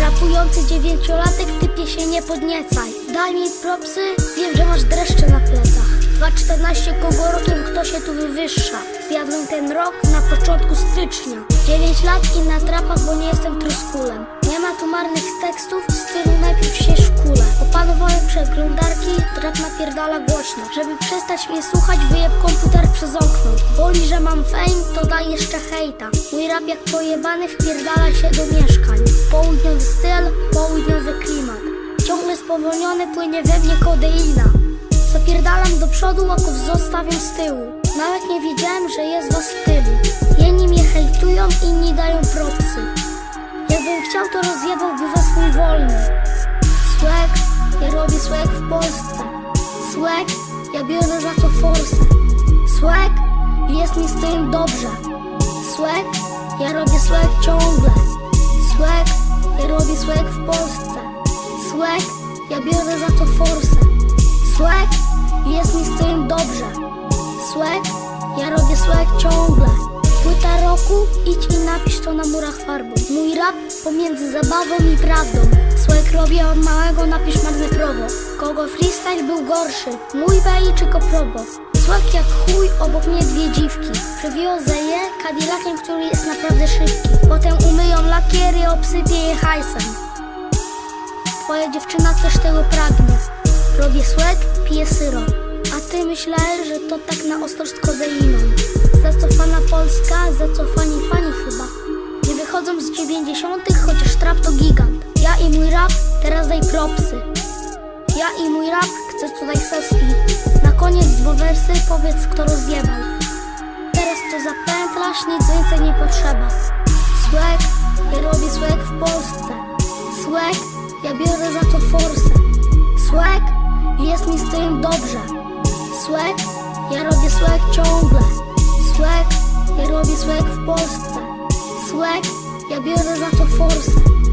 Rapujący dziewięciolatek, typie się nie podniecaj. Daj mi propsy, wiem, że masz dreszcze na plecach. 2.14 kogo rokiem kto się tu wywyższa? Zjadłem ten rok na początku stycznia. 9 lat i na trapach, bo nie jestem truskulem. Nie ma tu marnych tekstów, przeglądarki, trap napierdala głośno. Żeby przestać mnie słuchać, wyjeb komputer przez okno. Boli, że mam fame, to daj jeszcze hejta. Mój rap jak pojebany wpierdala się do mieszkań. Południowy styl, południowy klimat. Ciągle spowolniony płynie we mnie kodeina. Zapierdalam do przodu, łaków zostawiam z tyłu. Nawet nie wiedziałem, że jest was tylu. Jedni mnie hejtują, inni dają propsy. Jakbym chciał, to rozjebałby was mój wolny ja robię swag w Polsce. Swag, ja biorę za to forsę. Swag, jest mi z tym dobrze. Swag, ja robię swag ciągle. Swag, ja robię swag w Polsce. Swag, ja biorę za to forsę. Swag, jest mi z tym dobrze. Swag, ja robię swag ciągle. Płyta roku, idź i napisz na murach farbą. Mój rap pomiędzy zabawą i prawdą. Swag robię od małego, napisz marne prowo Kogo freestyle był gorszy, mój bej czy koprobo? Swag jak chuj, obok mnie dwie dziwki. Przywiozę je Cadillaciem, który jest naprawdę szybki. Potem umyją lakiery, obsypię je hajsem. Twoja dziewczyna też tego pragnie. Robię swag, piję syrop A ty myślałeś, że to tak na ostro z kodeiną Zacofana Polska, zacofani fani chyba Nie wychodzą z dziewięćdziesiątych, chociaż trap to gigant. Ja i mój rap, teraz daj propsy. Ja i mój rap, chcę tutaj seski. Na koniec dwa wersy, powiedz kto rozjebał. Teraz to zapętlasz, nic więcej nie potrzeba. Swag, ja robię swag w Polsce. Swag, ja biorę za to forsę. Swag, jest mi z tym dobrze. Swag, ja robię swag ciągle. Swag, ja robię swag w Polsce Swag, ja biorę za to forsę Swag,